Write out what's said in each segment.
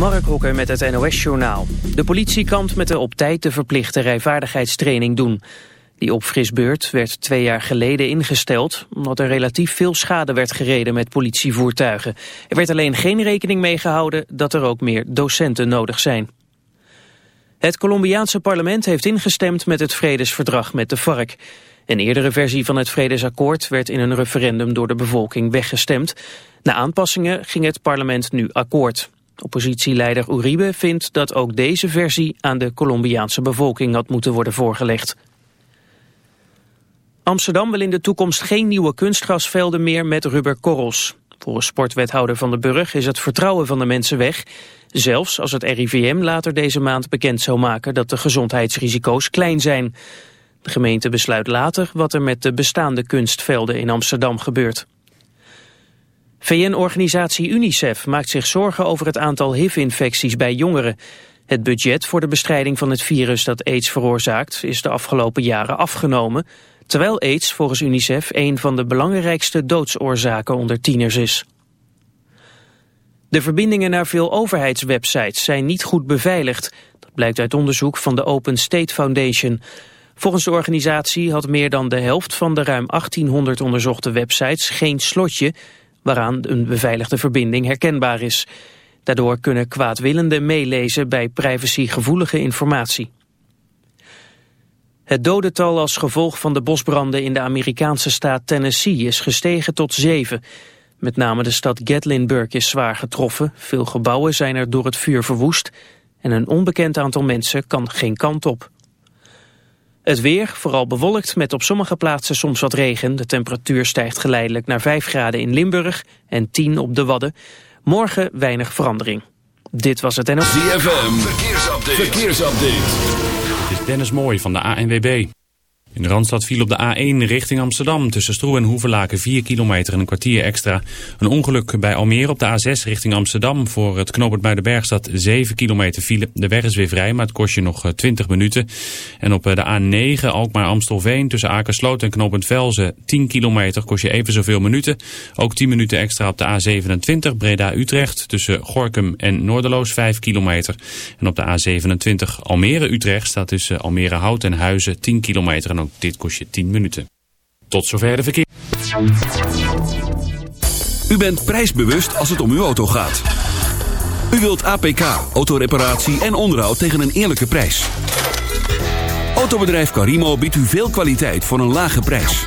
Mark Hokker met het NOS-journaal. De politie kampt met de op tijd te verplichte rijvaardigheidstraining doen. Die opfrisbeurt werd twee jaar geleden ingesteld... omdat er relatief veel schade werd gereden met politievoertuigen. Er werd alleen geen rekening mee gehouden dat er ook meer docenten nodig zijn. Het Colombiaanse parlement heeft ingestemd met het vredesverdrag met de FARC. Een eerdere versie van het vredesakkoord werd in een referendum door de bevolking weggestemd. Na aanpassingen ging het parlement nu akkoord. Oppositieleider Uribe vindt dat ook deze versie aan de Colombiaanse bevolking had moeten worden voorgelegd. Amsterdam wil in de toekomst geen nieuwe kunstgrasvelden meer met rubberkorrels. Volgens sportwethouder Van den Burg is het vertrouwen van de mensen weg. Zelfs als het RIVM later deze maand bekend zou maken dat de gezondheidsrisico's klein zijn. De gemeente besluit later wat er met de bestaande kunstvelden in Amsterdam gebeurt. VN-organisatie UNICEF maakt zich zorgen over het aantal HIV-infecties bij jongeren. Het budget voor de bestrijding van het virus dat aids veroorzaakt is de afgelopen jaren afgenomen, terwijl aids volgens UNICEF een van de belangrijkste doodsoorzaken onder tieners is. De verbindingen naar veel overheidswebsites zijn niet goed beveiligd. Dat blijkt uit onderzoek van de Open State Foundation. Volgens de organisatie had meer dan de helft van de ruim 1800 onderzochte websites geen slotje waaraan een beveiligde verbinding herkenbaar is. Daardoor kunnen kwaadwillenden meelezen bij privacygevoelige informatie. Het dodental als gevolg van de bosbranden in de Amerikaanse staat Tennessee is gestegen tot zeven. Met name de stad Gatlinburg is zwaar getroffen. Veel gebouwen zijn er door het vuur verwoest. En een onbekend aantal mensen kan geen kant op. Het weer, vooral bewolkt met op sommige plaatsen soms wat regen. De temperatuur stijgt geleidelijk naar 5 graden in Limburg en 10 op de Wadden. Morgen weinig verandering. Dit was het NOS. ZFM, verkeersupdate. verkeersupdate. Dit is Dennis Mooij van de ANWB. In de Randstad viel op de A1 richting Amsterdam tussen Stroe en Hoevelaken 4 kilometer en een kwartier extra. Een ongeluk bij Almere op de A6 richting Amsterdam voor het knooppunt bij de Bergstad 7 kilometer file. De weg is weer vrij, maar het kost je nog 20 eh, minuten. En op eh, de A9 Alkmaar-Amstelveen tussen Akersloot en knooppunt Velzen 10 kilometer kost je even zoveel minuten. Ook 10 minuten extra op de A27 Breda-Utrecht tussen Gorkum en Noorderloos 5 kilometer. En op de A27 Almere-Utrecht staat tussen Almere-Hout en Huizen 10 kilometer dit kost je 10 minuten. Tot zover de verkeer. U bent prijsbewust als het om uw auto gaat. U wilt APK, autoreparatie en onderhoud tegen een eerlijke prijs. Autobedrijf Carimo biedt u veel kwaliteit voor een lage prijs.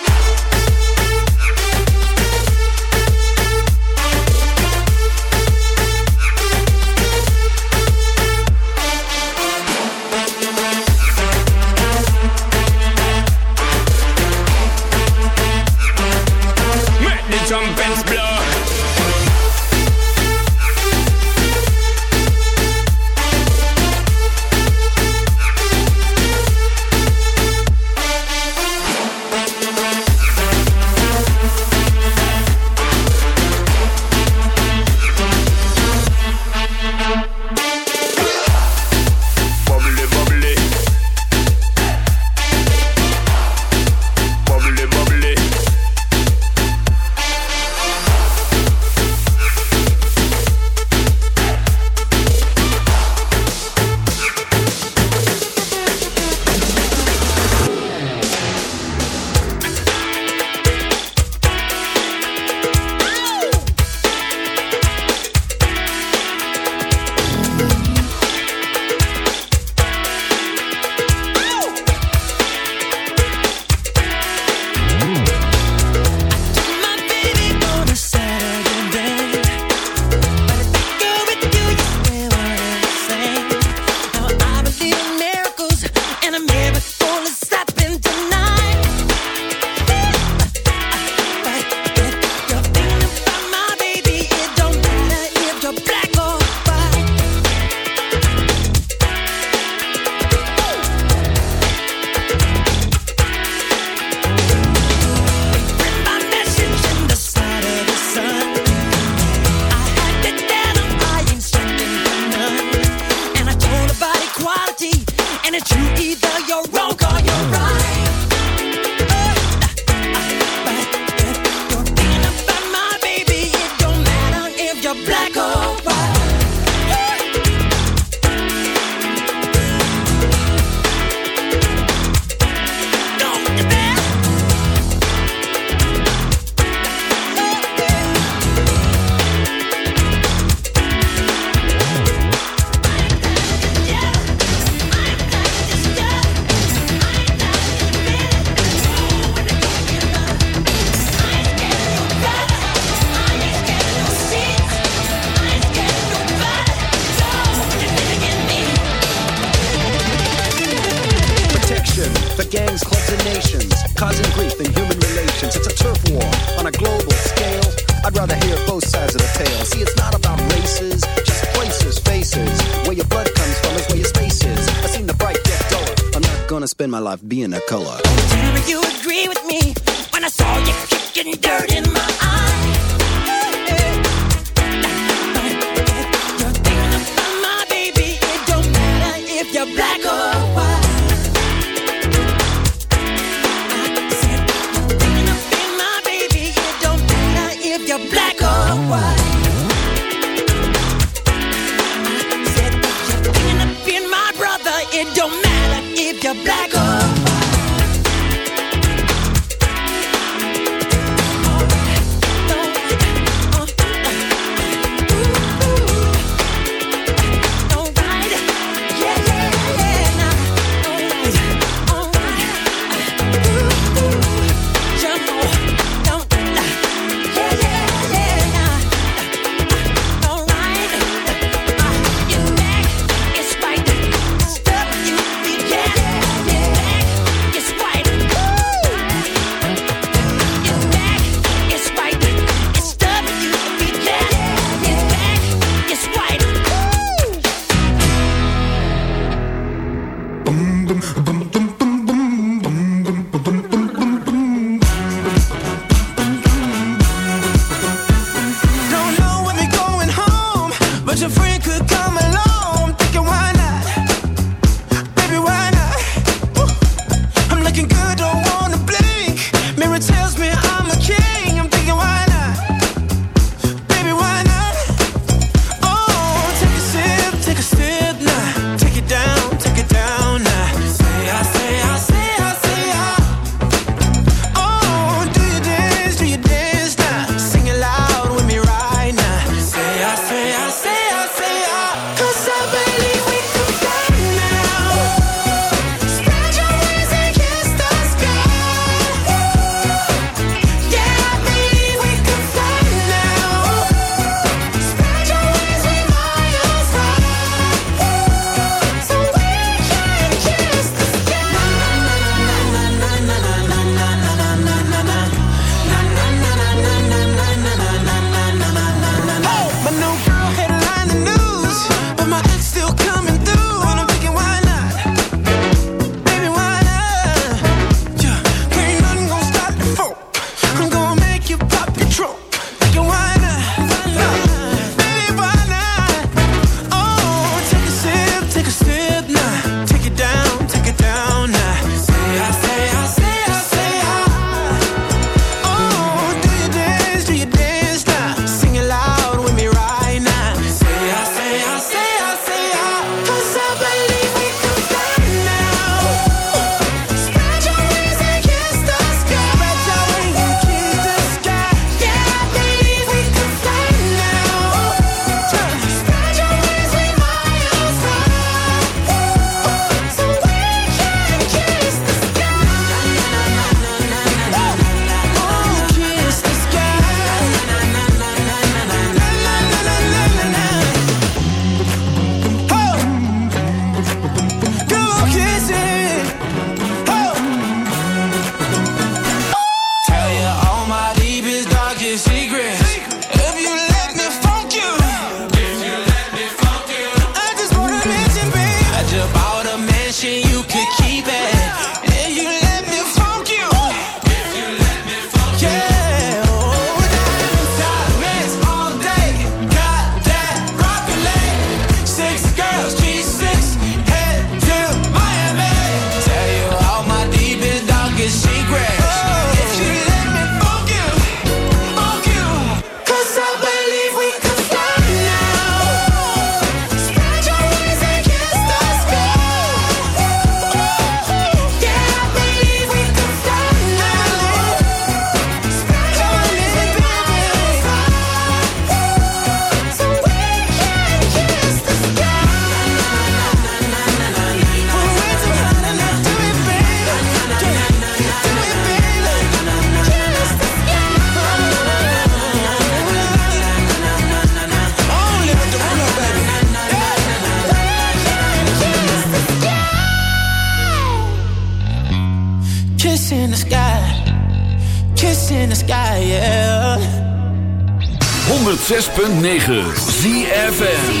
My life 106.9 ZFN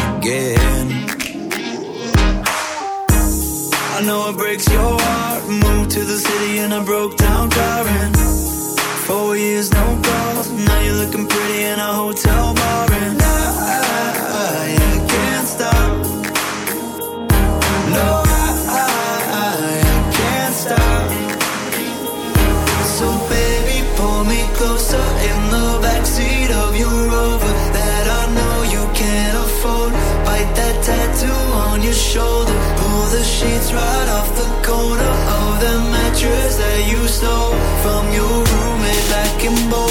cut off the corner of the mattress that you stole from your roommate back in Boulder.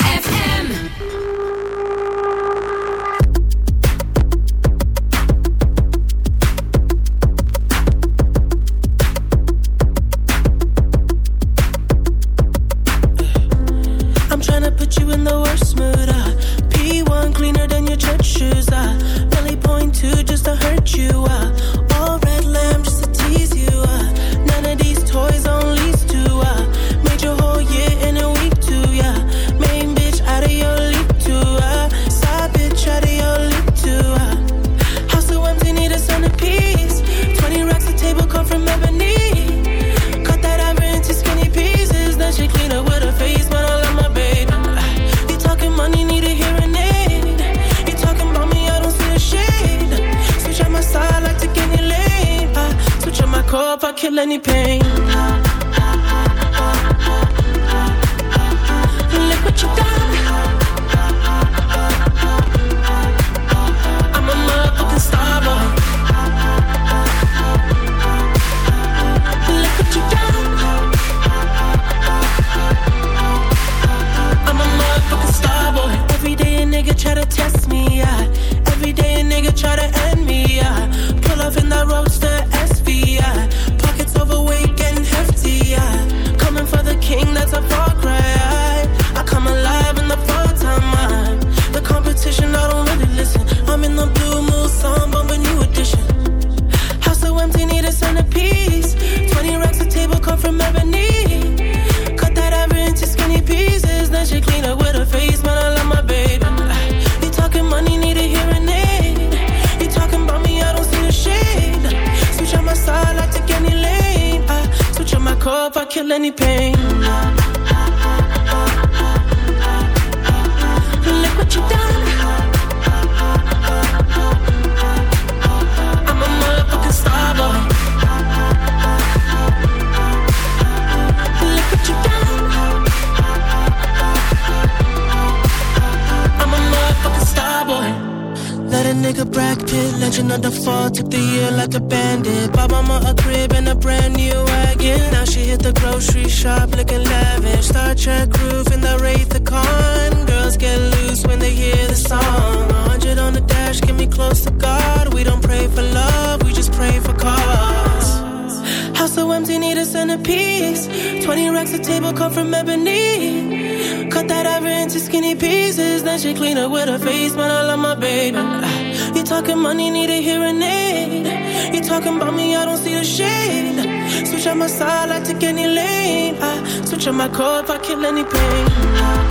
any pain. Track groove in the Wraith the Con. Girls get loose when they hear the song. 100 on the dash, get me close to God. We don't pray for love, we just pray for cause. House so empty, need a centerpiece. 20 racks of table cut from ebony. Cut that ivory into skinny pieces. Then she clean up with her face, man, I love my baby. You talking money, need a hearing aid. You talking about me, I don't see the shade. Switch out my side, I take any lane. I switch out my code, if I kill any pain. I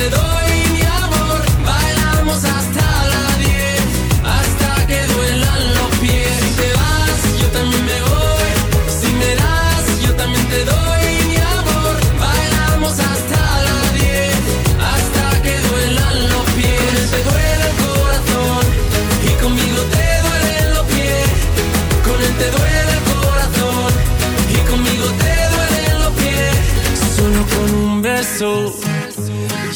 te doy.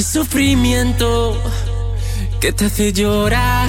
ese sufrimiento que te hace llorar.